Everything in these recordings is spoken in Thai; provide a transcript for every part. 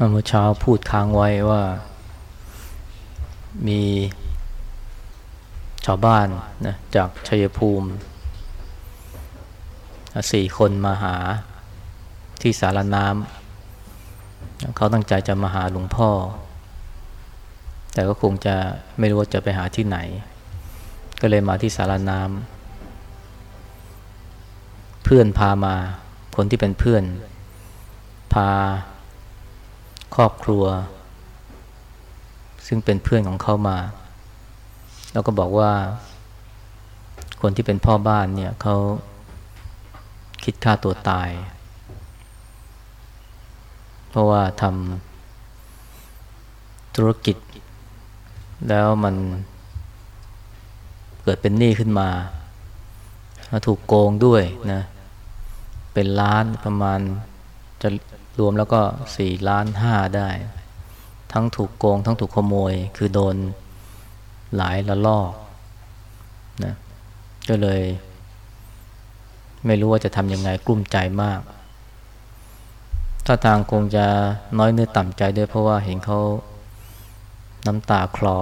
เมื่อเช้าพูดค้างไว้ว่า มีชาวบ้านนะจากชัยภูมิสี่คนมาหาที่สารน้ำเขาตั้งใจจะมาหาหลวงพ่อ แต่ก็คงจะไม่รู้ว่าจะไปหาที่ไหน ก็เลยมาที่สารน้ำเพื่อนพามาคนที่เป็นเพื่อน พา ครอบครัว ซึ่งเป็นเพื่อนของเขามา แล้วก็บอกว่า คนที่เป็นพ่อบ้านเนี่ยเขาคิดฆ่าตัวตาย เพราะว่าทำธุรกิจ แล้วมันเกิดเป็นหนี้ขึ้นมา ถูกโกงด้วยนะ เป็นล้านประมาณจะ รวมแล้วก็สี่ล้านห้าได้ ทั้งถูกโกง ทั้งถูกขโมย คือโดนหลายละลอกนะก็เลย ไม่รู้ว่าจะทำยังไงกลุ้มใจมาก ถ้าทางคงจะน้อยเนื้อต่ำใจด้วยเพราะว่าเห็นเขาน้ำตาคลอ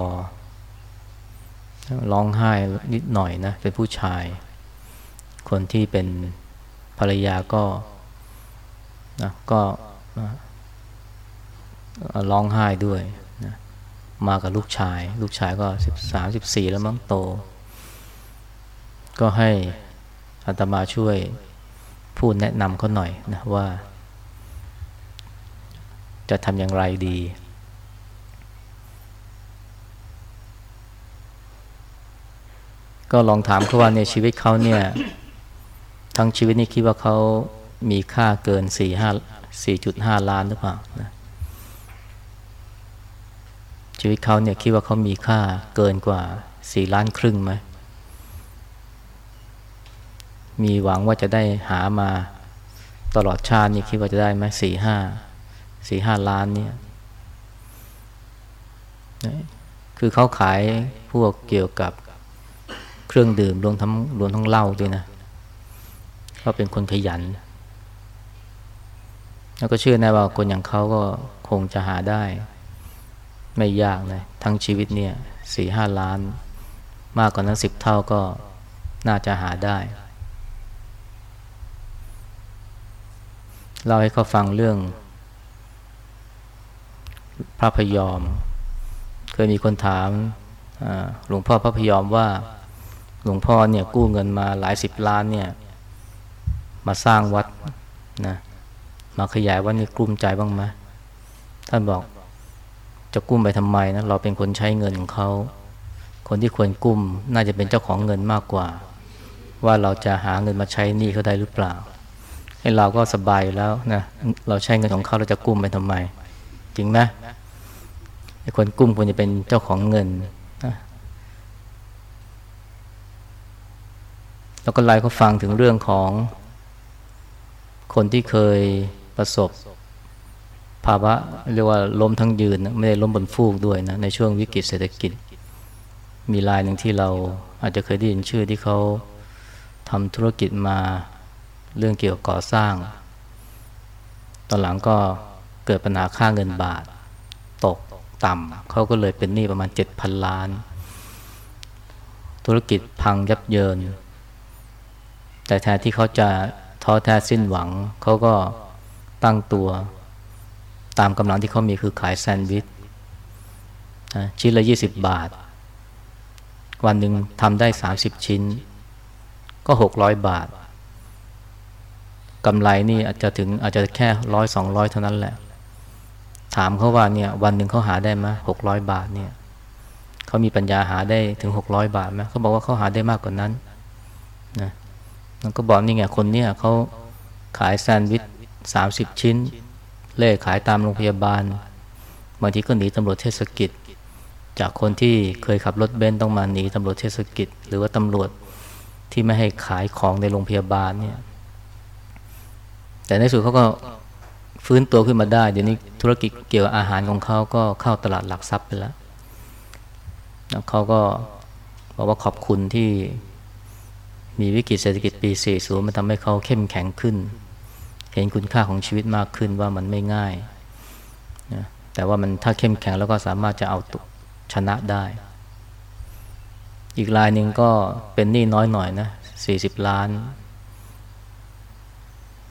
ร้องไห้นิดหน่อยนะ เป็นผู้ชาย คนที่เป็นภรรยาก็ นะก็ร้องไห้ด้วยนะมากับลูกชาย ลูกชายก็สิบสามสิบสี่แล้วมั้งโต ก็ให้อาตมาช่วยพูดแนะนำเขาหน่อยนะว่า จะทำอย่างไรดี ก็ลองถามเขาว่าในชีวิตเขาเนี่ย ทั้งชีวิตนี้คิดว่าเขา มีค่าเกินสี่ห้าสี่จุดห้าล้านหรือเปล่านะชีวิตเขาเนี่ยคิดว่าเขามีค่าเกินกว่าสี่ล้านครึ่งไหมมีหวังว่าจะได้หามาตลอดชาตินี่คิดว่าจะได้ไหมสี่ห้าสี่ห้าล้านเนี่ยคือเขาขายพวกเกี่ยวกับเครื่องดื่มรวมทั้งรวมทั้งเหล้าด้วยนะเขาเป็นคนขยัน แล้วก็เชื่อแน่ว่าคนอย่างเขาก็คงจะหาได้ ไม่ยากเลยทั้งชีวิตเนี่ยสี่ห้าล้าน มากกว่านั้นสิบเท่าก็น่าจะหาได้เราให้เขาฟังเรื่อง พระพยอม เคยมีคนถามหลวงพ่อพระพยอมว่าหลวงพ่อเนี่ยกู้เงินมาหลายสิบล้านเนี่ย มาสร้างวัดนะ มาขยายว่านี่กลุ้มใจบ้างไหมท่านบอกจะกุ้มไปทำไมนะเราเป็นคนใช้เงินของเขาคนที่ควรกุ้มน่าจะเป็นเจ้าของเงินมากกว่า ว่าเราจะหาเงินมาใช้หนี้เขาได้หรือเปล่าให้เราก็สบายแล้วนะเราใช้เงินของเขาเราจะกุ้มไปทำไม จริงไหมคนกุ้มควรจะเป็นเจ้าของเงินนะแล้วก็ไล่เขาฟังถึงเรื่องของ คนที่เคย ประสบ ภาวะเรียกว่าล้มทั้งยืน ไม่ได้ล้มบนฟูกด้วยนะในช่วงวิกฤตเศรษฐกิจ มีรายหนึ่งที่เราอาจจะเคยได้ยินชื่อที่เขาทำธุรกิจมาเรื่องเกี่ยวกับก่อสร้าง ตอนหลังก็เกิดปัญหาค่าเงินบาท ตกต่ำเขาก็เลยเป็นหนี้ประมาณเจ็ดพันล้าน ธุรกิจพังยับเยิน แต่แทนที่เขาจะท้อแท้สิ้นหวังเขาก็ ตั้งตัวตามกำลังที่เขามีคือขายแซนด์วิชชิ้นละยี่สิบบาท วันหนึ่งทำได้สามสิบชิ้น ก็หกร้อยบาทกำไรนี่อาจจะถึงอาจจะแค่ร้อยสองร้อยเท่านั้นแหละ ถามเขาว่าเนี่ยวันหนึ่งเขาหาได้ไหมหกร้อยบาทเนี่ยเขามีปัญญาหาได้ถึงหกร้อยบาทไหมเขาบอกว่าเขาหาได้มากกว่านั้นนะมันก็บอกนี่ไงคนเนี่ยเขาขายแซนด์วิช สามสิบชิ้น เล่ขายตามโรงพยาบาลบางทีก็หนีตำรวจเทศกิจ จากคนที่เคยขับรถเบนซ์ต้องมาหนีตำรวจเทศกิจ หรือว่าตำรวจที่ไม่ให้ขายของในโรงพยาบาลเนี่ยแต่ในสุดเขาก็ฟื้นตัวขึ้นมาได้ เดี๋ยวนี้ธุรกิจเกี่ยวกับอาหารของเขาก็เข้าตลาดหลักทรัพย์ไปแล้วแล้วเขาก็บอกว่าขอบคุณที่มีวิกฤตเศรษฐกิจปี 40 มันทำให้เขาเข้มแข็งขึ้น เห็นคุณค่าของชีวิตมากขึ้นว่ามันไม่ง่ายนะแต่ว่ามันถ้าเข้มแข็งแล้วก็สามารถจะเอาตชนะได้ อีกรายหนึ่งก็เป็นหนี้น้อยหน่อยนะสี่สิบล้าน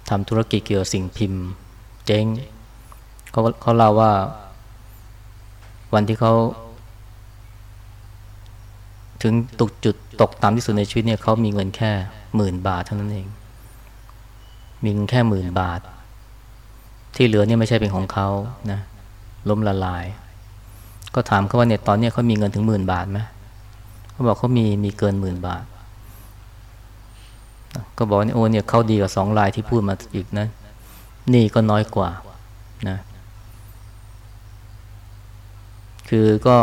ทำธุรกิจเกี่ยวกับสิ่งพิมพ์ เจ๊งเขาเขาเล่าว่า วันที่เขาถึงตกจุดตกต่ำที่สุดในชีวิตเนี่ยเขามีเงินแค่หมื่นบาทเท่านั้นเอง มีเงินแค่หมื่นบาท ที่เหลือเนี่ยไม่ใช่เป็นของเขานะล้มละลาย ก็ถามเขาว่าเนี่ยตอนนี้เขามีเงินถึงหมื่นบาทไหมเขาบอกเขามีมีเกินหมื่นบาท ก็บอกนี่โอ้เนี่ยเขาดีกว่าสองรายที่พูดมาอีกนะนี่ก็น้อยกว่านะคือก็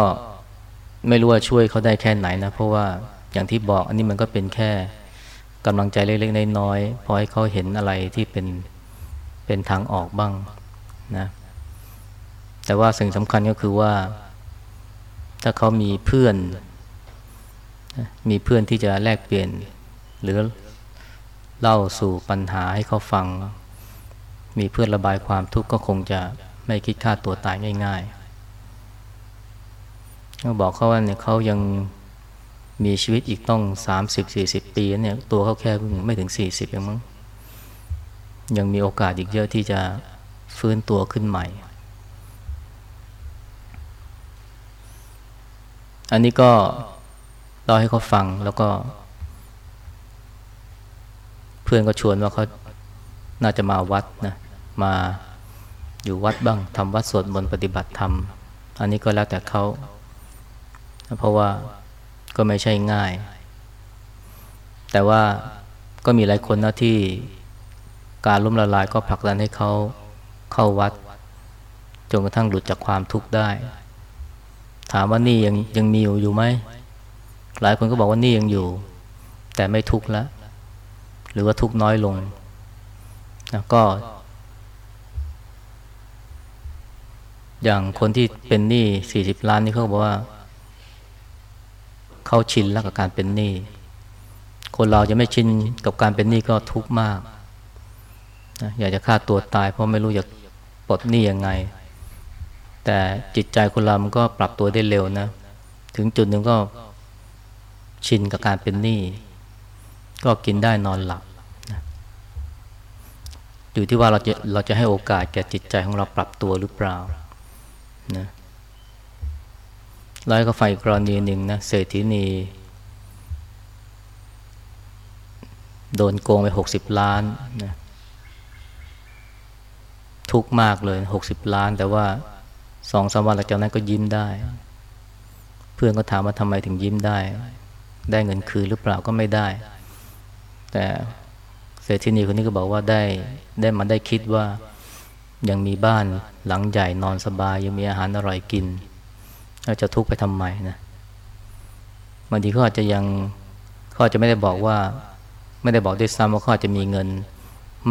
ไม่รู้ว่าช่วยเขาได้แค่ไหนนะ เพราะว่าอย่างที่บอกอันนี้มันก็เป็นแค่ กำลังใจเล็กๆน้อยๆพอให้เขาเห็นอะไรที่เป็นเป็นทางออกบ้างนะแต่ว่าสิ่งสำคัญก็คือว่า ถ้าเขามีเพื่อน มีเพื่อนที่จะแลกเปลี่ยน หรือเล่าสู่ปัญหาให้เขาฟัง มีเพื่อนระบายความทุกข์ก็คงจะไม่คิดฆ่าตัวตายง่ายๆก็บอกเขาว่าเนี่ยเขายัง มีชีวิตอีกต้องสามสิบสี่สิบปีเนี่ยตัวเขาแค่เพิ่งไม่ถึงสี่สิบเองมั้งยังมีโอกาสอีกเยอะที่จะฟื้นตัวขึ้นใหม่ อันนี้ก็เล่าให้เขาฟังแล้วก็ เพื่อนก็ชวนว่าเขาน่าจะมาวัดนะมาอยู่วัดบ้างทำวัดสวดมนต์ปฏิบัติธรรม อันนี้ก็แล้วแต่เขาเพราะว่า ก็ไม่ใช่ง่าย แต่ว่าก็มีหลายคนนะที่การล้มละลายก็ผลักดันให้เขาเข้าวัดจนกระทั่งหลุดจากความทุกข์ได้ ถามว่านี่ยังยังมีอยู่อยู่ไหมหลายคนก็บอกว่านี่ยังอยู่ แต่ไม่ทุกข์แล้วหรือว่าทุกข์น้อยลงนะก็ อย่างคนที่เป็นหนี้สี่สิบล้านนี่เขาบอกว่า เขาชินแล้วกับการเป็นหนี้ คนเราจะไม่ชินกับการเป็นหนี้ก็ทุกข์มากนะอยากจะฆ่าตัวตาย เพราะไม่รู้จะปลดหนี้ยังไง แต่จิตใจคนเรามันก็ปรับตัวได้เร็วนะ ถึงจุดหนึ่งก็ชินกับการเป็นหนี้ ก็กินได้นอนหลับนะอยู่ที่ว่าเราจะเราจะให้โอกาสแก่จิตใจของเราปรับตัวหรือเปล่านะ แล้วก็ไฟกรณีหนึ่งนะเศรษฐีนี โดนโกงไปหกสิบล้านนะทุกมากเลยหกสิบล้าน แต่ว่าสองสามวันหลังจากนั้นก็ยิ้มได้ เพื่อนก็ถามว่าทำไมถึงยิ้มได้ ได้เงินคืนหรือเปล่าก็ไม่ได้ แต่เศรษฐีนีคนนี้ก็บอกว่าได้ได้มันได้คิดว่ายังมีบ้านหลังใหญ่นอนสบาย ยังมีอาหารอร่อยกิน จะทุกข์ไปทำไมนะบางทีเขาอาจจะยังเขาอาจจะไม่ได้บอกว่า ไม่ได้บอกด้วยซ้ำว่าเขาอาจจะมีเงิน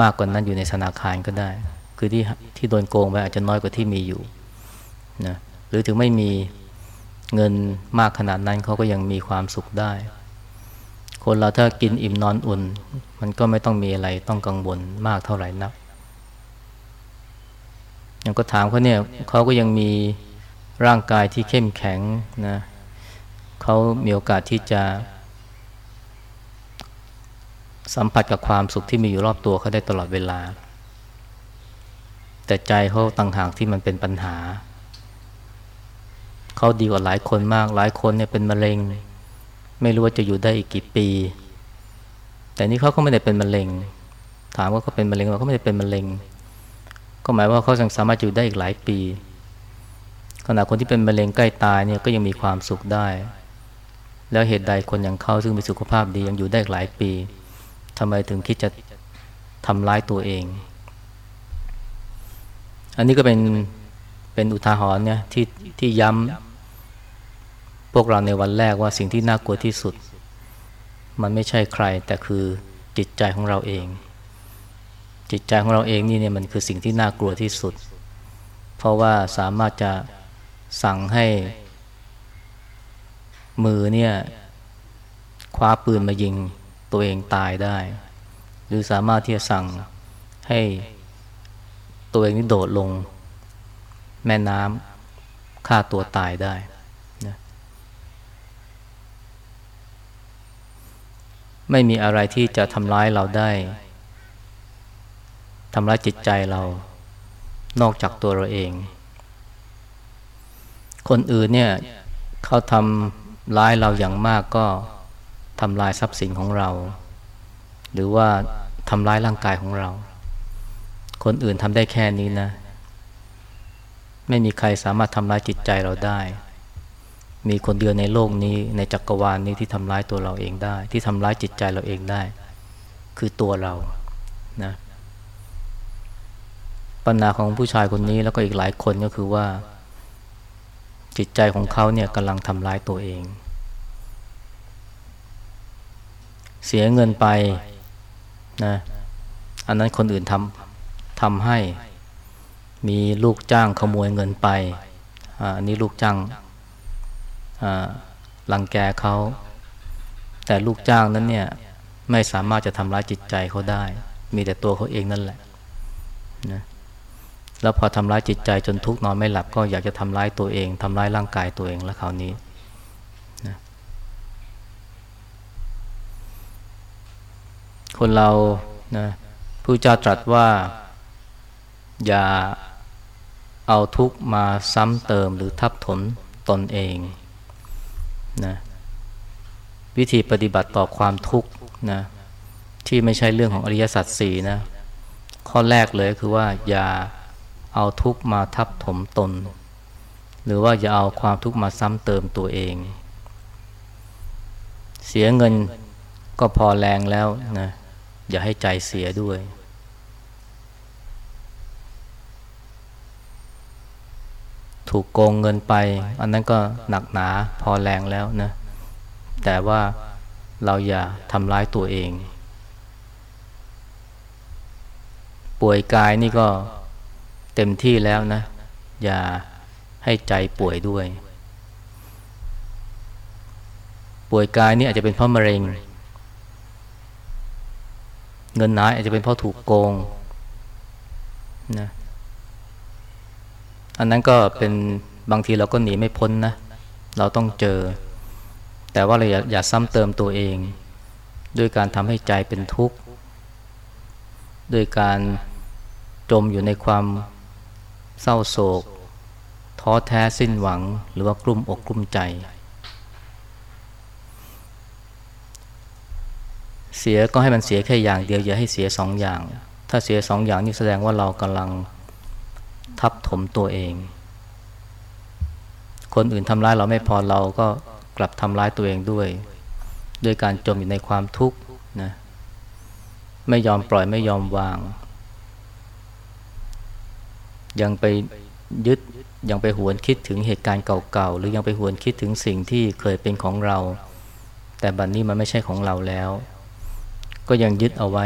มากกว่านั้นอยู่ในธนาคารก็ได้ คือที่ที่โดนโกงไปอาจจะน้อยกว่าที่มีอยู่นะหรือถึงไม่มีเงินมากขนาดนั้นเขาก็ยังมีความสุขได้ คนเราถ้ากินอิ่มนอนอุ่น มันก็ไม่ต้องมีอะไรต้องกังวลมากเท่าไหร่นักยังก็ถามเขาเนี่ยเขาก็ยังมี ร่างกายที่เข้มแข็งนะเขามีโอกาสที่จะ สัมผัสกับความสุขที่มีอยู่รอบตัวเขาได้ตลอดเวลา แต่ใจเขาต่างหากที่มันเป็นปัญหา เขาดีกว่าหลายคนมาก หลายคนเนี่ยเป็นมะเร็ง ไม่รู้ว่าจะอยู่ได้อีกกี่ปี แต่นี่เขาก็ไม่ได้เป็นมะเร็ง ถามว่าเขาเป็นมะเร็งเราก็ไม่ได้เป็นมะเร็ง ก็หมายว่าเขายังสามารถอยู่ได้อีกหลายปี ขณะคนที่เป็นมะเร็งใกล้ตายเนี่ยก็ยังมีความสุขได้ แล้วเหตุใดคนอย่างเขาซึ่งมีสุขภาพดียังอยู่ได้หลายปีทำไมถึงคิดจะทำร้ายตัวเอง อันนี้ก็เป็นเป็นอุทาหรณ์เนี่ยที่ที่ย้ำพวกเราในวันแรกว่าสิ่งที่น่ากลัวที่สุด มันไม่ใช่ใคร แต่คือจิตใจของเราเอง จิตใจของเราเองนี่เนี่ยมันคือสิ่งที่น่ากลัวที่สุด เพราะว่าสามารถจะ สั่งให้มือเนี่ยคว้าปืนมายิงตัวเองตายได้ หรือสามารถที่จะสั่งให้ตัวเองนี่โดดลง แม่น้ำฆ่าตัวตายได้นะไม่มีอะไรที่จะทำร้ายเราได้ทำร้ายจิตใจเรานอกจากตัวเราเอง คนอื่นเนี่ยเขาทำร้ายเราอย่างมากก็ทำลายทรัพย์สินของเรา หรือว่าทำร้ายร่างกายของเรา คนอื่นทำได้แค่นี้นะ ไม่มีใครสามารถทำร้ายจิตใจเราได้ มีคนเดียวในโลกนี้ในจักรวาลนี้ที่ทำร้ายตัวเราเองได้ ที่ทำร้ายจิตใจเราเองได้ คือตัวเรานะปัญหาของผู้ชายคนนี้แล้วก็อีกหลายคนก็คือว่า จิตใจของเขาเนี่ยกำลังทำร้ายตัวเอง เสียเงินไปนะอันนั้นคนอื่นทำทำให้มีลูกจ้างขโมยเงินไปอันนี้ลูกจ้างลังแกเขา แต่ลูกจ้างนั้นเนี่ยไม่สามารถจะทำร้ายจิตใจเขาได้ มีแต่ตัวเขาเองนั่นแหละนะ แล้วพอทำร้ายจิตใจจนทุกข์นอนไม่หลับก็อยากจะทำร้ายตัวเองทำร้ายร่างกายตัวเองแล้วคราวนี้นะคนเรานะผู้เจ้าตรัสว่า อย่าเอาทุกข์มาซ้ำเติมหรือทับถมตนเองนะวิธีปฏิบัติต่อความทุกข์นะที่ไม่ใช่เรื่องของอริยสัจสี่นะข้อแรกเลยคือว่าอย่า เอาทุกมาทับถมตน หรือว่าอย่าเอาความทุกมาซ้ำเติมตัวเอง เสียเงินก็พอแรงแล้วนะอย่าให้ใจเสียด้วย ถูกโกงเงินไป อันนั้นก็หนักหนาพอแรงแล้วนะ แต่ว่าเราอย่าทำร้ายตัวเอง ป่วยกายนี่ก็ เต็มที่แล้วนะ อย่าให้ใจป่วยด้วย ป่วยกายนี่อาจจะเป็นเพราะมะเร็ง เงินหายอาจจะเป็นเพราะถูกโกงนะอันนั้นก็เป็นบางทีเราก็หนีไม่พ้นนะ เราต้องเจอ แต่ว่าเราอย่าอย่าซ้ำเติมตัวเอง ด้วยการทำให้ใจเป็นทุกข์ ด้วยการจมอยู่ในความ เศร้าโศก ท้อแท้สิ้นหวัง หรือว่ากลุ้มอกกลุ้มใจ เสียก็ให้มันเสียแค่อย่างเดียวอย่าให้เสียสองอย่าง ถ้าเสียสองอย่างนี่แสดงว่าเรากำลังทับถมตัวเอง คนอื่นทำร้ายเราไม่พอเราก็กลับทำร้ายตัวเองด้วย ด้วยการจมอยู่ในความทุกข์นะไม่ยอมปล่อยไม่ยอมวาง ยังไปยึดยังไปหวนคิดถึงเหตุการณ์เก่าๆ หรือยังไปหวนคิดถึงสิ่งที่เคยเป็นของเรา แต่บัดนนี้มันไม่ใช่ของเราแล้ว ก็ยังยึดเอาไว้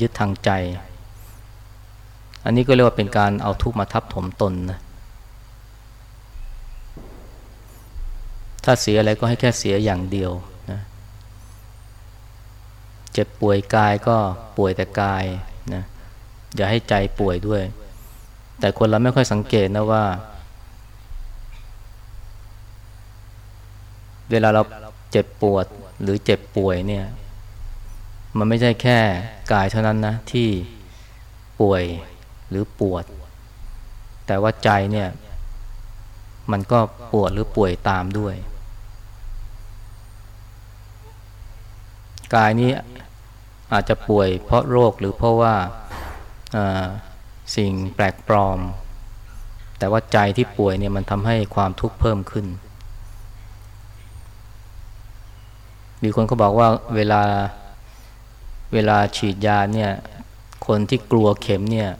ยึดทางใจ อันนี้ก็เรียกว่าเป็นการเอาทุกมาทับถมตนนะถ้าเสียอะไรก็ให้แค่เสียอย่างเดียวนะเจ็บป่วยกายก็ป่วยแต่กาย อย่าให้ใจป่วยด้วย แต่คนเราไม่ค่อยสังเกตนะว่า เวลาเราเจ็บปวดหรือเจ็บป่วยเนี่ย มันไม่ใช่แค่กายเท่านั้นนะ ที่ป่วยหรือปวด แต่ว่าใจเนี่ย มันก็ปวดหรือป่วยตามด้วย กายนี้อาจจะป่วยเพราะโรคหรือเพราะว่า สิ่งแปลกปลอม แต่ว่าใจที่ป่วยเนี่ยมันทำให้ความทุกข์เพิ่มขึ้น มีคนเขาบอกว่าเวลาเวลาฉีดยาเนี่ย คนที่กลัวเข็มเนี่ย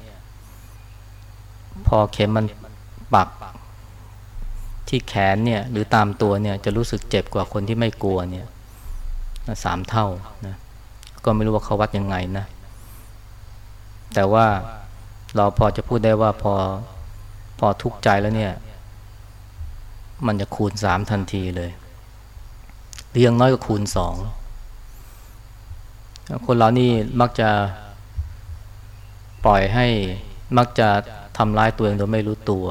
พอเข็มมันปักที่แขนเนี่ยหรือตามตัวเนี่ยจะรู้สึกเจ็บกว่าคนที่ไม่กลัวเนี่ยสามเท่านะก็ไม่รู้ว่าเขาวัดยังไงนะ แต่ว่าเราพอจะพูดได้ว่าพอพอทุกข์ใจแล้วเนี่ย มันจะคูณสามทันทีเลยเรียงน้อยก็คูณสองคนเรานี่มักจะปล่อยให้มักจะทำร้ายตัวเองโดยไม่รู้ตัว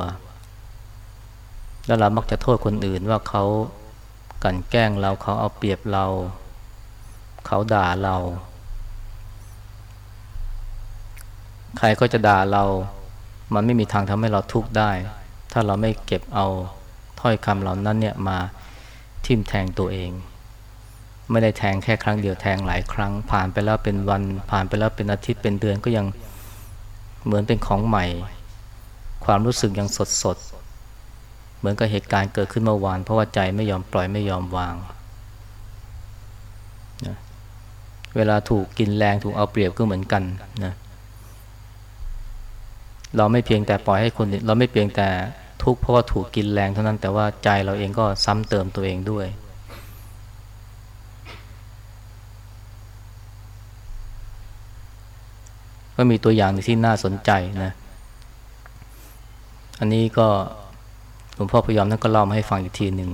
แล้วเรามักจะโทษคนอื่นว่าเขากันแกล้งเราเขาเอาเปรียบเรา เขาด่าเรา ใครก็จะด่าเรา มันไม่มีทางทำให้เราทุกข์ได้ ถ้าเราไม่เก็บเอาถ้อยคำเหล่านั้นเนี่ยมาทิ่มแทงตัวเอง ไม่ได้แทงแค่ครั้งเดียวแทงหลายครั้ง ผ่านไปแล้วเป็นวัน ผ่านไปแล้วเป็นอาทิตย์เป็นเดือนก็ยังเหมือนเป็นของใหม่ ความรู้สึกยังสดสดเหมือนกับเหตุการณ์เกิดขึ้นเมื่อวาน เพราะว่าใจไม่ยอมปล่อยไม่ยอมวางนะเวลาถูกกินแรงถูกเอาเปรียบก็เหมือนกันนะ เราไม่เพียงแต่ปล่อยให้คนเราไม่เพียงแต่ทุกข์เพราะว่าถูกกินแรงเท่านั้นแต่ว่าใจเราเองก็ซ้ำเติมตัวเองด้วย ก็มีตัวอย่างที่น่าสนใจนะ อันนี้ก็หลวงพ่อพยอมท่านก็เล่ามาให้ฟังอีกทีหนึ่ง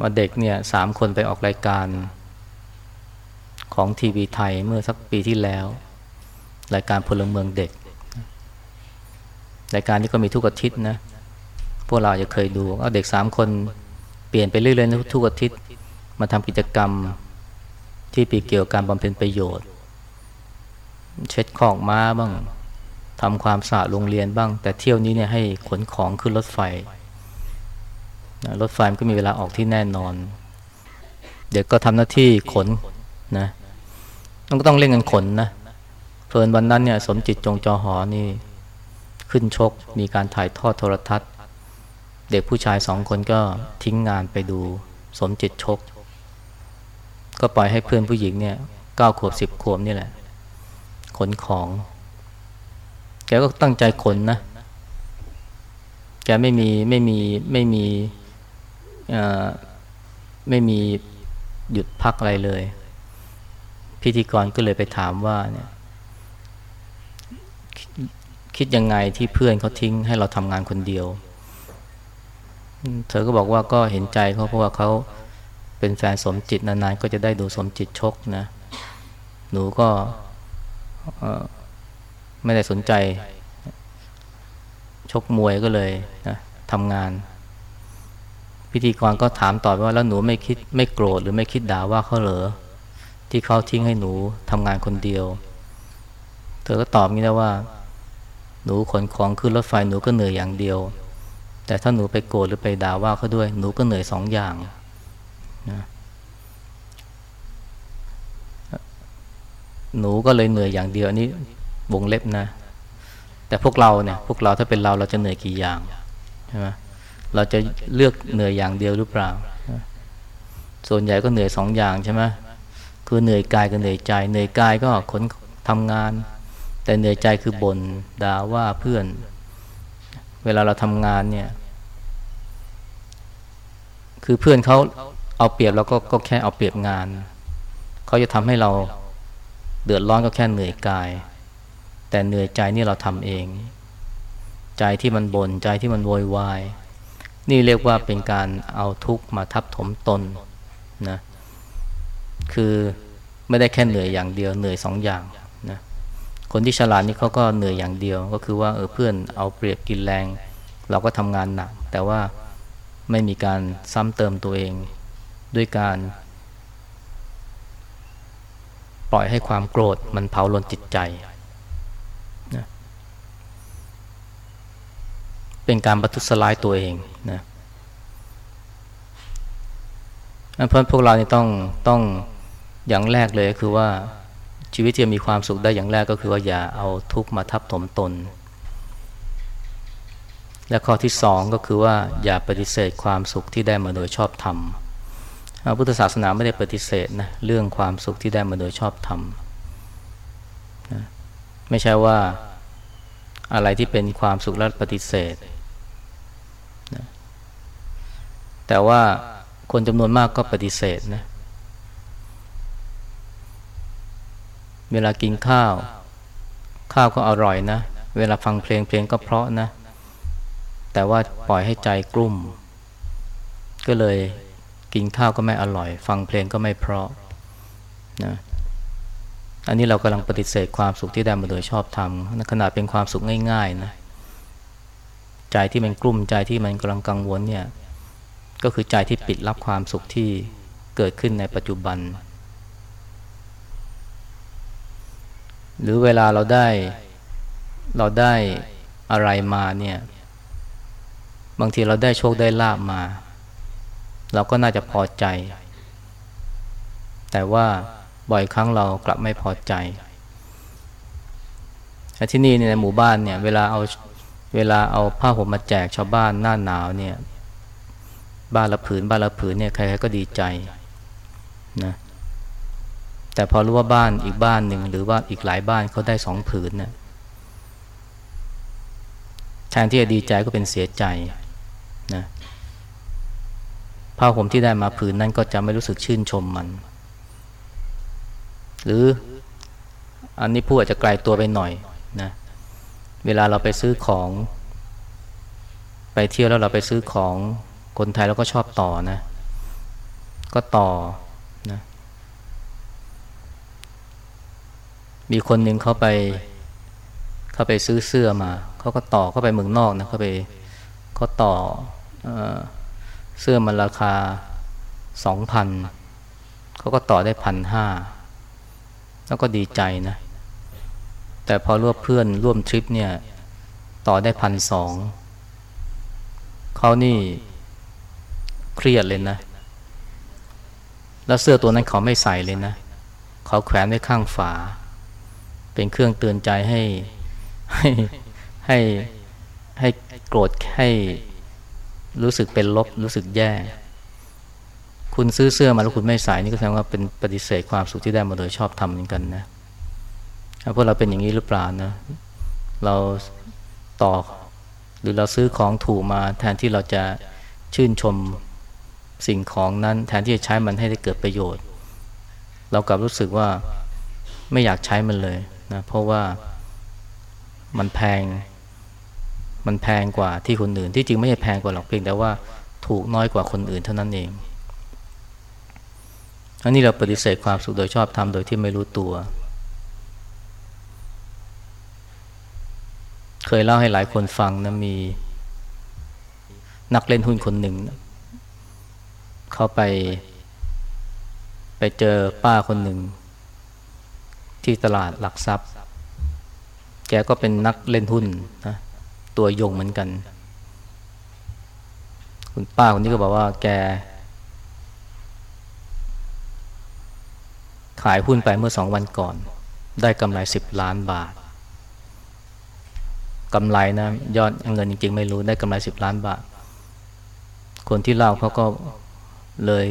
ว่าเด็กเนี่ยสามคนไปออกรายการของทีวีไทยเมื่อสักปีที่แล้ว รายการพลเมืองเด็ก รายการนี้ก็มีทุกอาทิตย์นะ พวกเราจะเคยดูเอาเด็กสามคนเปลี่ยนไปเรื่อยๆทุกอาทิตย์ มาทำกิจกรรมที่ปีเกี่ยวกับการบำเพ็ญประโยชน์ เช็ดของม้าบ้างทำความสะอาดโรงเรียนบ้าง แต่เที่ยวนี้เนี่ยให้ขนของขึ้นรถไฟรถไฟมันก็มีเวลาออกที่แน่นอน เด็กก็ทำหน้าที่ขนนะมันก็ต้องเล่นกันขนนะเพลินวันนั้นเนี่ย สมจิตจงจอหอนี่ ขึ้นชก มีการถ่ายทอดโทรทัศน์ เด็กผู้ชายสองคนก็ทิ้งงานไปดูสมจิตชก ก็ปล่อยให้เพื่อนผู้หญิงเนี่ยเก้าขวบสิบขวบนี่แหละ ขนของ แกก็ตั้งใจขนนะ แกไม่มีไม่มีไม่มีไม่มีหยุดพักอะไรเลย พิธีกรก็เลยไปถามว่าเนี่ย คิดยังไงที่เพื่อนเขาทิ้งให้เราทำงานคนเดียว เธอก็บอกว่าก็เห็นใจเขาเพราะว่าเขาเป็นแฟนสมจิตนานๆก็จะได้ดูสมจิตชกนะ หนูก็ไม่ได้สนใจ ชกมวยก็เลยนะทำงาน พิธีกรก็ถามต่อว่าแล้วหนูไม่คิดไม่โกรธหรือไม่คิดด่าว่าเขาเหรอที่เขาทิ้งให้หนูทำงานคนเดียว เธอก็ตอบงี้นะว่า หนูขนของขึ้นรถไฟหนูก็เหนื่อยอย่างเดียว แต่ถ้าหนูไปโกรธหรือไปด่าว่าเขาด้วย หนูก็เหนื่อยสองอย่างนะหนูก็เลยเหนื่อยอย่างเดียวอันนี้วงเล็บนะ แต่พวกเราเนี่ย พวกเราถ้าเป็นเราเราจะเหนื่อยกี่อย่างใช่ไหมเราจะเลือกเหนื่อยอย่างเดียวหรือเปล่า ส่วนใหญ่ก็เหนื่อยสองอย่างใช่ไหมคือเหนื่อยกายกับเหนื่อยใจ เหนื่อยกายก็ขนทำงาน แต่เหนื่อยใจคือบ่นด่าว่าเพื่อน เวลาเราทำงานเนี่ย คือเพื่อนเขาเอาเปรียบเราก็ก็แค่เอาเปรียบงาน เขาจะทำให้เราเดือดร้อนก็แค่เหนื่อยกาย แต่เหนื่อยใจนี่เราทำเอง ใจที่มันบน่นใจที่มันโวยวาย นี่เรียกว่าเป็นการเอาทุกข์มาทับถมตนนะคือไม่ได้แค่เหนื่อยอย่างเดียวเหนื่อยสองอย่าง คนที่ฉลาดนี่เขาก็เหนื่อยอย่างเดียว ก็คือว่าเออเพื่อนเอาเปรียบกินแรง เราก็ทำงานหนัก แต่ว่าไม่มีการซ้ำเติมตัวเองด้วยการ ปล่อยให้ความโกรธมันเผาลนจิตใจเป็นการบัทุสลายตัวเองนะเพราะพวกเราเนี่ต้องต้องอย่างแรกเลยคือว่า ชีวิตจะมีความสุขได้อย่างแรกก็คือว่าอย่าเอาทุกข์มาทับถมตน และข้อที่สองก็คือว่าอย่าปฏิเสธความสุขที่ได้มาโดยชอบธรรมพุทธศาสนาไม่ได้ปฏิเสธนะเรื่องความสุขที่ได้มาโดยชอบธรรมนะไม่ใช่ว่าอะไรที่เป็นความสุขแล้วปฏิเสธนะแต่ว่าคนจำนวนมากก็ปฏิเสธนะ เวลากินข้าว ข้าวก็อร่อยนะ เวลาฟังเพลงเพลงก็เพราะนะ แต่ว่าปล่อยให้ใจกลุ่ม ก็เลยกินข้าวก็ไม่อร่อย ฟังเพลงก็ไม่เพราะนะอันนี้เรากำลังปฏิเสธความสุขที่ได้มาโดยชอบธรรมขนาดเป็นความสุขง่ายๆนะใจที่มันกลุ้มใจที่มันกำลังกังวลเนี่ยก็คือใจที่ปิดรับความสุขที่เกิดขึ้นในปัจจุบัน หรือเวลาเราได้เราได้อะไรมาเนี่ย บางทีเราได้โชคได้ลาบมา เราก็น่าจะพอใจ แต่ว่าบ่อยครั้งเรากลับไม่พอใจที่นี่ในหมู่บ้านเนี่ย เวลาเอาเวลาเอาผ้าห่มมาแจกชาวบ้านหน้าหนาวเนี่ย บ้านละผืนบ้านละผืนเนี่ยใครๆก็ดีใจนะ แต่พอรู้ว่าบ้านอีกบ้านหนึ่งหรือว่าอีกหลายบ้านเขาได้สองผืนเนะี่ยแทนที่จะดีใจก็เป็นเสียใจนะผ้าห่มที่ได้มาผืนนั้นก็จะไม่รู้สึกชื่นชมมัน หรืออันนี้พูดอาจจะไกลตัวไปหน่อยนะเวลาเราไปซื้อของ ไปเที่ยวแล้วเราไปซื้อของคนไทยเราก็ชอบต่อนะ ก็ต่อนะ มีคนหนึ่งเขาไป เขาไปซื้อเสื้อมา เขาก็ต่อเขาไปเมืองนอกนะเขาไปเขาต่อเอเสื้อมันราคาสองพันเขาก็ต่อได้พันห้าแล้วก็ดีใจนะ แต่พอร่วมเพื่อนร่วมทริปเนี่ย ต่อได้พันสองเขานี่เครียดเลยนะ แล้วเสื้อตัวนั้นเขาไม่ใส่เลยนะ เขาแขวนไว้ข้างฝา เป็นเครื่องเตือนใจให้ให้ให้ให้โกรธให้รู้สึกเป็นลบรู้สึกแย่ คุณซื้อเสื้อมาแล้วคุณไม่ใส่นี่ก็แสดงว่าเป็นปฏิเสธความสุขที่ได้มาโดยชอบทำเหมือนกันนะพวกเราเป็นอย่างนี้หรือเปล่านะ เราต่อหรือเราซื้อของถูกมาแทนที่เราจะชื่นชมสิ่งของนั้น แทนที่จะใช้มันให้ได้เกิดประโยชน์ เรากลับรู้สึกว่าไม่อยากใช้มันเลย นะเพราะว่ามันแพง มันแพงกว่าที่คนอื่น ที่จริงไม่ใช่แพงกว่าหรอกเพียงแต่ว่าถูกน้อยกว่าคนอื่นเท่านั้นเองอันนี้เราปฏิเสธความสุขโดยชอบทำโดยที่ไม่รู้ตัว เคยเล่าให้หลายคนฟังนะมีนักเล่นหุ้นคนหนึ่งนะเขาไป ไปเจอป้าคนหนึ่ง ที่ตลาดหลักทรัพย์ แกก็เป็นนักเล่นหุ้นนะตัวยงเหมือนกัน คุณป้าคนนี้ก็บอกว่าแก ขายหุ้นไปเมื่อสองวันก่อน ได้กำไรสิบล้านบาทกำไรนะยอดเงินจริง ๆ ไม่รู้ได้กำไรสิบล้านบาท คนที่เล่าเขาก็เลย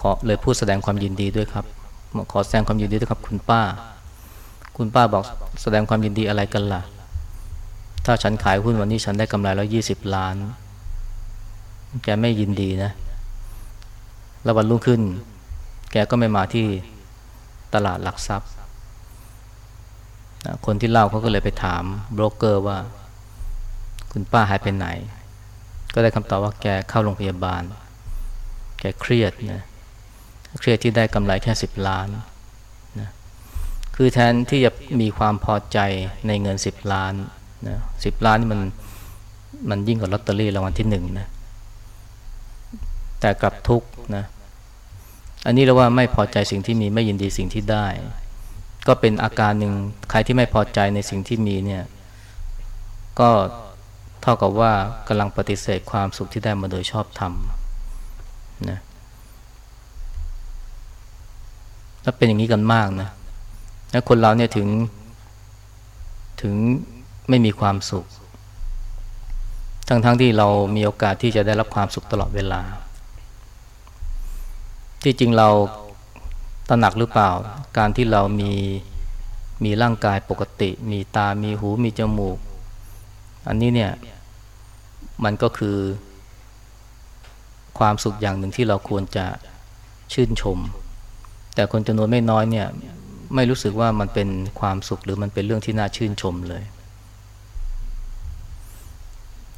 ขอเลยพูดแสดงความยินดีด้วยครับ ขอแสดงความยินดีด้วยครับคุณป้า คุณป้าบอกแสดงความยินดีอะไรกันล่ะ ถ้าฉันขายหุ้นวันนี้ฉันได้กำไรแล้วยี่สิบล้าน แกไม่ยินดีนะ แล้ววันรุ่งขึ้น แกก็ไม่มาที่ตลาดหลักทรัพย์ คนที่เล่าเขาก็เลยไปถามโบรกเกอร์ว่า คุณป้าหายไปไหน ก็ได้คำตอบว่าแกเข้าโรงพยาบาล แกเครียดนะ เครียดที่ได้กำไรแค่สิบล้านนะคือแทนที่จะมีความพอใจในเงินสิบล้านนะสิบล้านนี่มันมันยิ่งกว่าลอตเตอรี่รางวัลที่หนึ่งนะแต่กลับทุกข์นะอันนี้เราว่าไม่พอใจสิ่งที่มีไม่ยินดีสิ่งที่ได้ ก็เป็นอาการหนึ่งใครที่ไม่พอใจในสิ่งที่มีเนี่ยก็เท่ากับว่ากำลังปฏิเสธความสุขที่ได้มาโดยชอบธรรมนะ ถ้าเป็นอย่างนี้กันมากนะแล้วคนเราเนี่ยถึงถึงไม่มีความสุข ทั้งๆทที่เรามีโอกาสที่จะได้รับความสุขตลอดเวลา ที่จริงเราตระหนักหรือเปล่า การที่เรามีมีร่างกายปกติ มีตา มีหู มีจมูก อันนี้เนี่ย มันก็คือความสุขอย่างหนึ่งที่เราควรจะชื่นชม แต่คนจำนวนไม่น้อยเนี่ยไม่รู้สึกว่ามันเป็นความสุขหรือมันเป็นเรื่องที่น่าชื่นชมเลย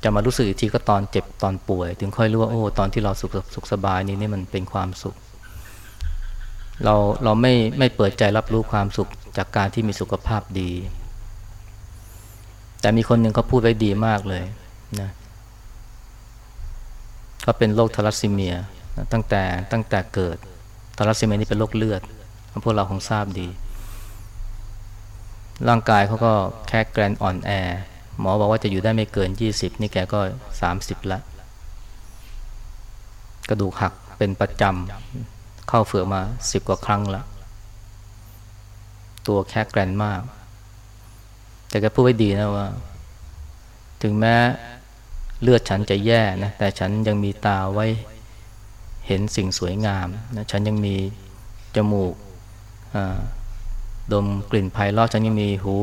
จะมารู้สึกอีกทีก็ตอนเจ็บตอนป่วย ถึงค่อยรู้ว่าโอ้ตอนที่เราสุขสุขสบายนี้นี่มันเป็นความสุข เราเราไม่ไม่เปิดใจรับรู้ความสุขจากการที่มีสุขภาพดี แต่มีคนหนึ่งเขาพูดไว้ดีมากเลยนะก็เป็นโรคทารัสซีเมียตั้งแต่ตั้งแต่เกิด ทารัสซีเมียนี่เป็นโรคเลือด พวกเราคงทราบดี ร่างกายเขาก็แค่แกรนอ่อนแอ หมอบอกว่าจะอยู่ได้ไม่เกิน 20 นี่แกก็ 30 ละ กระดูกหักเป็นประจำ เข้าเฝือกมาสิบกว่าครั้งละ ตัวแค่แกรนมาก แต่แกพูดไว้ดีนะว่า ถึงแม้เลือดฉันจะแย่นะ แต่ฉันยังมีตาไว้ เห็นสิ่งสวยงามนะฉันยังมีจมูกดมกลิ่นไพเราะฉันยังมีหู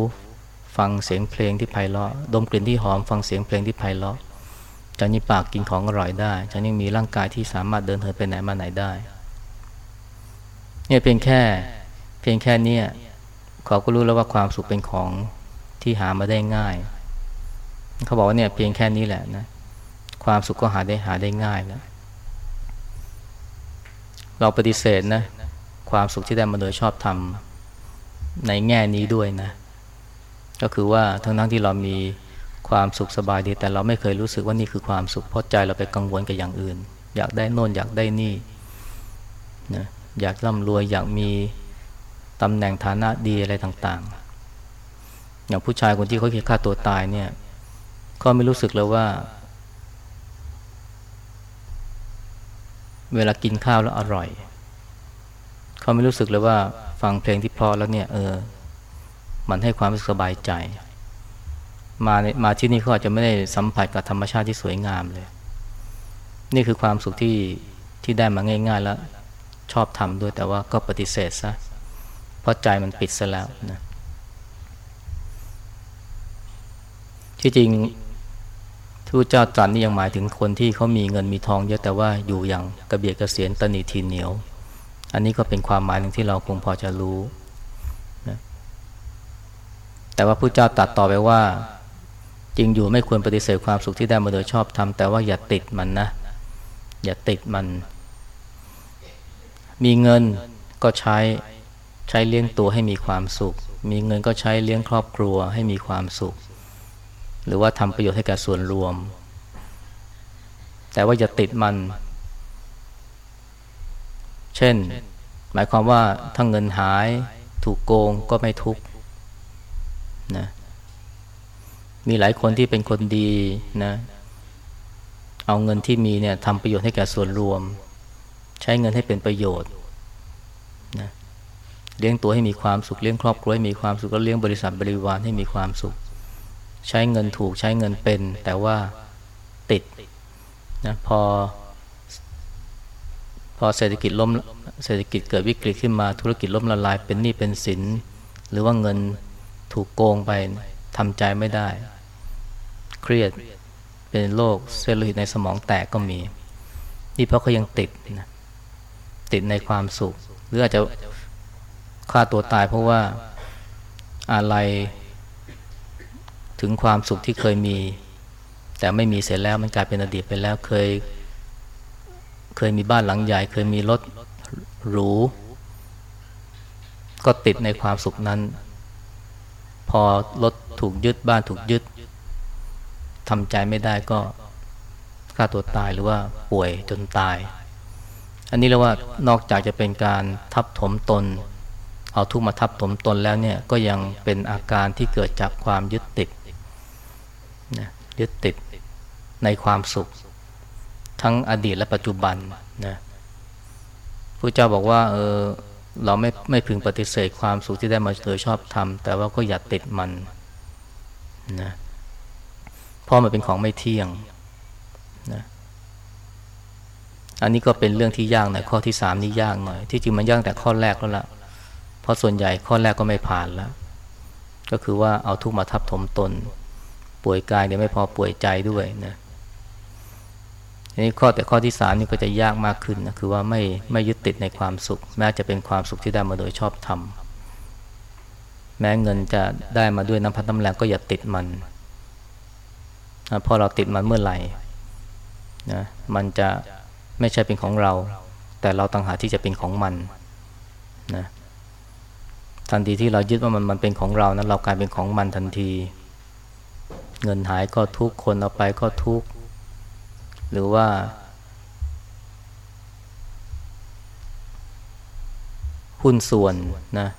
ฟังเสียงเพลงที่ไพเราะดมกลิ่นที่หอมฟังเสียงเพลงที่ไพเราะฉันยังปากกินของอร่อยได้ ฉันยังมีร่างกายที่สามารถเดินเหินไปไหนมาไหนได้เนี่ยเพียงแค่เพียงแค่นี้เขาก็รู้แล้วว่าความสุขเป็นของที่หามาได้ง่าย เขาบอกว่าเนี่ยเพียงแค่นี้แหละนะ ความสุขก็หาได้หาได้ง่ายแล้ว เราปฏิเสธนะ ความสุขที่ได้มาโดยชอบทำในแง่นี้ด้วยนะ ก็คือว่าทั้งทั้งที่เรามีความสุขสบายดี แต่เราไม่เคยรู้สึกว่านี่คือความสุขเพราะใจเราไปกังวลกับอย่างอื่น อยากได้โน่นอยากได้นี่นะอยากร่ำรวยอยากมีตำแหน่งฐานะดีอะไรต่างๆ อย่างผู้ชายคนที่เขาคิดฆ่าตัวตายเนี่ยเขาไม่รู้สึกเลยว่า เวลากินข้าวแล้วอร่อย เขาไม่รู้สึกเลยว่าฟังเพลงที่พราะแล้วเนี่ย เออ มันให้ความสบายใจ มามาที่นี่เขาอาจจะไม่ได้สัมผัสกับธรรมชาติที่สวยงามเลย นี่คือความสุขที่ที่ได้มาง่ายๆแล้ว ชอบทำด้วยแต่ว่าก็ปฏิเสธซะเพราะใจมันปิดซะแล้วนะที่จริง ทูตเจ้าตรัสนี่ยังหมายถึงคนที่เขามีเงินมีทองเยอะแต่ว่าอยู่อย่างกระเบียดกระเสียนตนีทีเหนียว อันนี้ก็เป็นความหมายหนึ่งที่เราคงพอจะรู้นะแต่ว่าผู้เจ้าตัดต่อไปว่า จริงอยู่ไม่ควรปฏิเสธความสุขที่ได้มาโดยชอบทำแต่ว่าอย่าติดมันนะ อย่าติดมัน มีเงินก็ใช้ใช้เลี้ยงตัวให้มีความสุข มีเงินก็ใช้เลี้ยงครอบครัวให้มีความสุข หรือว่าทำประโยชน์ให้แก่ส่วนรวม แต่ว่าอย่าติดมัน เช่น หมายความว่าถ้าเงินหายถูกโกงก็ไม่ทุกข์นะมีหลายคนที่เป็นคนดีนะเอาเงินที่มีเนี่ยทำประโยชน์ให้แก่ส่วนรวม ใช้เงินให้เป็นประโยชน์นะเลี้ยงตัวให้มีความสุขเลี้ยงครอบครัวให้มีความสุขแล้วเลี้ยงบริษัทบริวารให้มีความสุข ใช้เงินถูกใช้เงินเป็น แต่ว่าติดนะพอ พอเศรษฐกิจล้มเศรษฐกิจเกิดวิกฤตขึ้นมาธุรกิจล้มละลายเป็นหนี้เป็นสิน หรือว่าเงินถูกโกงไปทำใจไม่ได้ เครียดเป็นโรคเซลล์หิตในสมองแตกก็มี นี่เพราะเขายังติดนะติดในความสุข หรืออาจจะฆ่าตัวตายเพราะว่าอะไร ถึงความสุขที่เคยมี แต่ไม่มีเสร็จแล้วมันกลายเป็นอดีตไปแล้วเคย เคยมีบ้านหลังใหญ่ เคยมีรถหรู ก็ติดในความสุขนั้น พอรถถูกยึดบ้านถูกยึดทำใจไม่ได้ก็ฆ่าตัวตายหรือว่าป่วยจนตาย อันนี้เรียกว่านอกจากจะเป็นการทับถมตน เอาทุกมาทับถมตนแล้วเนี่ยก็ยังเป็นอาการที่เกิดจากความยึดติด นะยึดติดในความสุข ทั้งอดีตและปัจจุบันนะพระเจ้าบอกว่าเออเราไม่ไม่พึงปฏิเสธความสุขที่ได้มาโดยชอบทำแต่ว่าก็อย่าติดมันนะเพราะมันเป็นของไม่เที่ยงนะอันนี้ก็เป็นเรื่องที่ยากหน่อยข้อที่สามนี่ยากหน่อย ที่จริงมันยากแต่ข้อแรกแล้วละ่ะราะส่วนใหญ่ข้อแรกก็ไม่ผ่านแล้ว ก็คือว่าเอาทุกมาทับถมตน ป่วยกายเดี๋ยวไม่พอป่วยใจด้วยนะทีนี้ข้อแต่ข้อที่สามนี่ก็จะยากมากขึ้นนะคือว่าไม่ไม่ยึดติดในความสุข แม้จะเป็นความสุขที่ได้มาโดยชอบธรรมแม้เงินจะได้มาด้วยน้ำพัดน้ำแรงก็อย่าติดมันนะพอเราติดมันเมื่อไหร่นะมันจะไม่ใช่เป็นของเรา แต่เราต่างหากที่จะเป็นของมันนะทันทีที่เรายึดว่ามันมันเป็นของเรานะเรากลายเป็นของมันทันที เงินหายก็ทุกคนเอาไปก็ทุก หรือว่า หุ้นส่วนนะ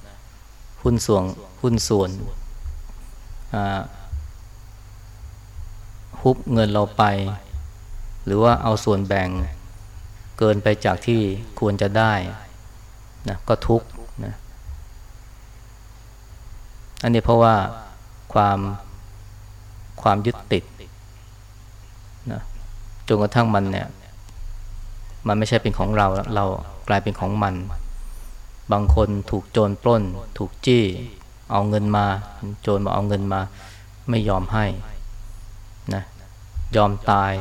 หุ้นส่วนหุ้นส่วนฮุบเงินเราไป หรือว่าเอาส่วนแบ่งเกินไปจากที่ควรจะได้นะก็ทุกนะอันนี้เพราะว่าความ ความยึดติดนะจนกระทั่งมันเนี่ย มันไม่ใช่เป็นของเราเรากลายเป็นของมัน บางคนถูกโจรปล้น ถูกจี้ เอาเงินมา โจรมาเอาเงินมา ไม่ยอมให้นะยอมตาย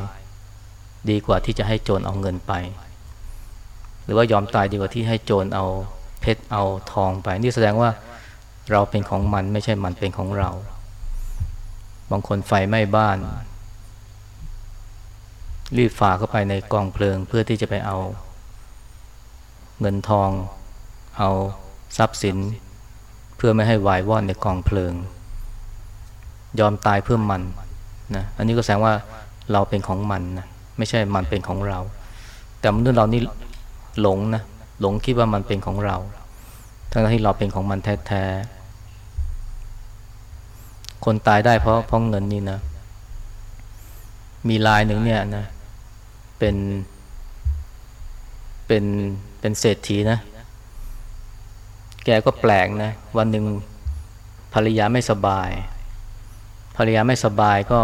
ดีกว่าที่จะให้โจรเอาเงินไป หรือว่ายอมตายดีกว่าที่ให้โจรเอาเพชรเอาทองไป นี่แสดงว่าเราเป็นของมันไม่ใช่มันเป็นของเรา บางคนไฟไหม้บ้าน รีบฝ่าเข้าไปในกองเพลิงเพื่อที่จะไปเอา เงินทอง เอาทรัพย์สิน เพื่อไม่ให้วายว่อนในกองเพลิง ยอมตายเพื่อมันนะอันนี้ก็แสดงว่าเราเป็นของมันนะไม่ใช่มันเป็นของเรา แต่มนุษย์เรานี่หลงนะหลงคิดว่ามันเป็นของเรา ทั้งที่เราเป็นของมันแท้ๆ คนตายได้เพราะเพราะเงินนี่นะ มีลายหนึ่งเนี่ยนะ เป็น เป็นเป็นเศรษฐีนะ แกก็แปลกนะ วันหนึ่งภรรยาไม่สบาย ภรรยาไม่สบายก็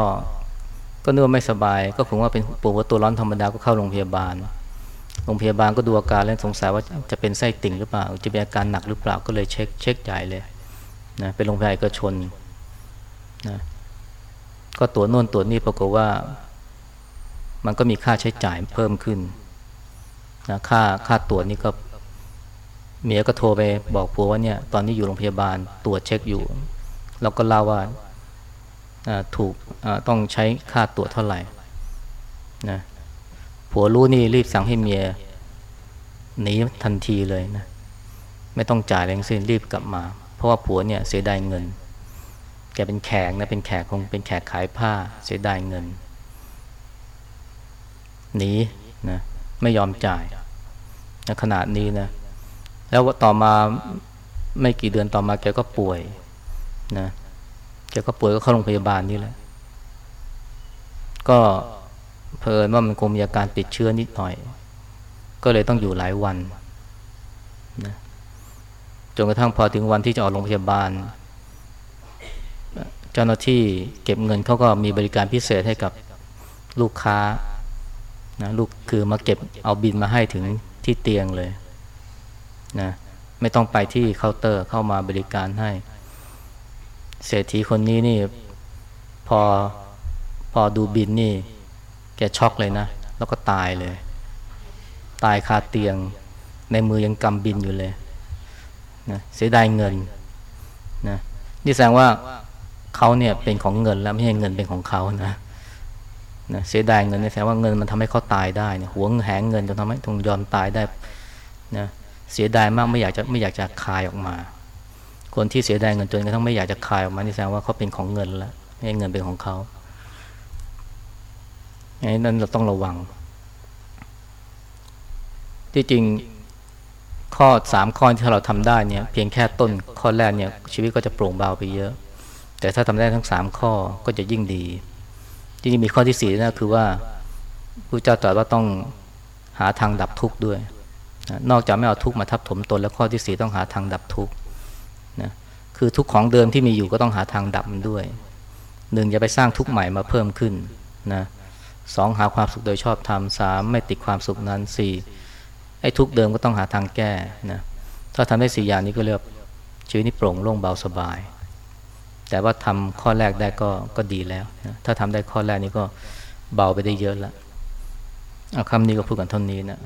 ก็นึกว่าไม่สบาย ก็คงว่าเป็นปวดหัวตัวร้อนธรรมดาก็เข้าโรงพยาบาลโรงพยาบาลก็ดูอาการแล้วสงสัยว่าจะเป็นไส้ติ่งหรือเปล่า จะเป็นอาการหนักหรือเปล่าก็เลยเช็คเช็คใหญ่เลยนะเป็นโรงพยาบาลเอกชน นะก็ตัวโน่นตัวนี้ปรากฏว่า มันก็มีค่าใช้จ่ายเพิ่มขึ้นนะค่าค่าตรวจนี่ก็เมียก็โทรไปบอกผัวว่าเนี่ยตอนนี้อยู่โรงพยาบาลตรวจเช็คอยู่ แล้วก็เล่าว่าถูกต้องใช้ค่าตรวจเท่าไหร่นะผัวรู้นี่รีบสั่งให้เมียหนีทันทีเลยนะไม่ต้องจ่ายแรงสิ้นรีบกลับมา เพราะว่าผัวเนี่ยเสียดายเงิน แกเป็นแขกนะเป็นแขกคงเป็นแขกขายผ้าเสียดายเงินหนีนะไม่ยอมจ่ายนะขนาดนี้นะแล้วต่อมาไม่กี่เดือนต่อมาแกก็ป่วยนะแกก็ป่วยก็เข้าโรงพยาบาลนี่แหละ ก็เพลินว่ามันคงมีอาการติดเชื้อนิดหน่อย ก็เลยต้องอยู่หลายวันนะจนกระทั่งพอถึงวันที่จะออกโรงพยาบาล เจ้าหน้าที่เก็บเงินเขาก็มีบริการพิเศษให้กับลูกค้านะลูกคือมาเก็บเอาบินมาให้ถึงที่เตียงเลยนะไม่ต้องไปที่เคาน์เตอร์เข้ามาบริการให้ เศรษฐีคนนี้นี่พอพอดูบินนี่ แกช็อกเลยนะ แล้วก็ตายเลย ตายคาเตียง ในมือยังกำบินอยู่เลยนะเสียดายเงินนะนี่แสดงว่า เขาเนี่ยเป็นของเงินแล้วไม่ใช่เงินเป็นของเขานะนะเสียดายเงินนี่แสดงว่าเงินมันทำให้เขาตายได้เนี่ยหวงแหงเงินจนทำให้ทงยอมตายได้นะเสียดายมากไม่อยากจะไม่อยากจะคายออกมา คนที่เสียดายเงินจนกระทั่งไม่อยากจะขายออกมานี่แสดงว่าเขาเป็นของเงินแล้วไม่เงินเป็นของเขาอันนี้นั้นเราต้องระวัง ที่จริงข้อสามข้อที่เราทำได้เนี่ย เพียงแค่ต้นข้อแรกเนี่ยชีวิตก็จะโปร่งเบาไปเยอะ แต่ถ้าทำได้ทั้งสามข้อก็จะยิ่งดี จริงๆมีข้อที่สี่นะคือว่าพระเจ้าตรัสว่าต้องหาทางดับทุกข์ด้วย นอกจากไม่เอาทุกข์มาทับถมตน แล้วข้อที่สี่ต้องหาทางดับทุกข์นะคือทุกของเดิมที่มีอยู่ก็ต้องหาทางดับมันด้วยหนึ่งอย่าไปสร้างทุกข์ใหม่มาเพิ่มขึ้นนะสองหาความสุขโดยชอบธรรมสามไม่ติดความสุขนั้นสี่ไอ้ทุกข์เดิมก็ต้องหาทางแก้นะถ้าทำได้สี่อย่างนี้ก็เรียกชีวิตนี้โปร่งโล่งเบาสบาย แต่ว่าทำข้อแรกได้ก็ก็ดีแล้วนะถ้าทำได้ข้อแรกนี้ก็เบาไปได้เยอะแล้วเอาคำนี้ก็พูดกันเท่านี้นะ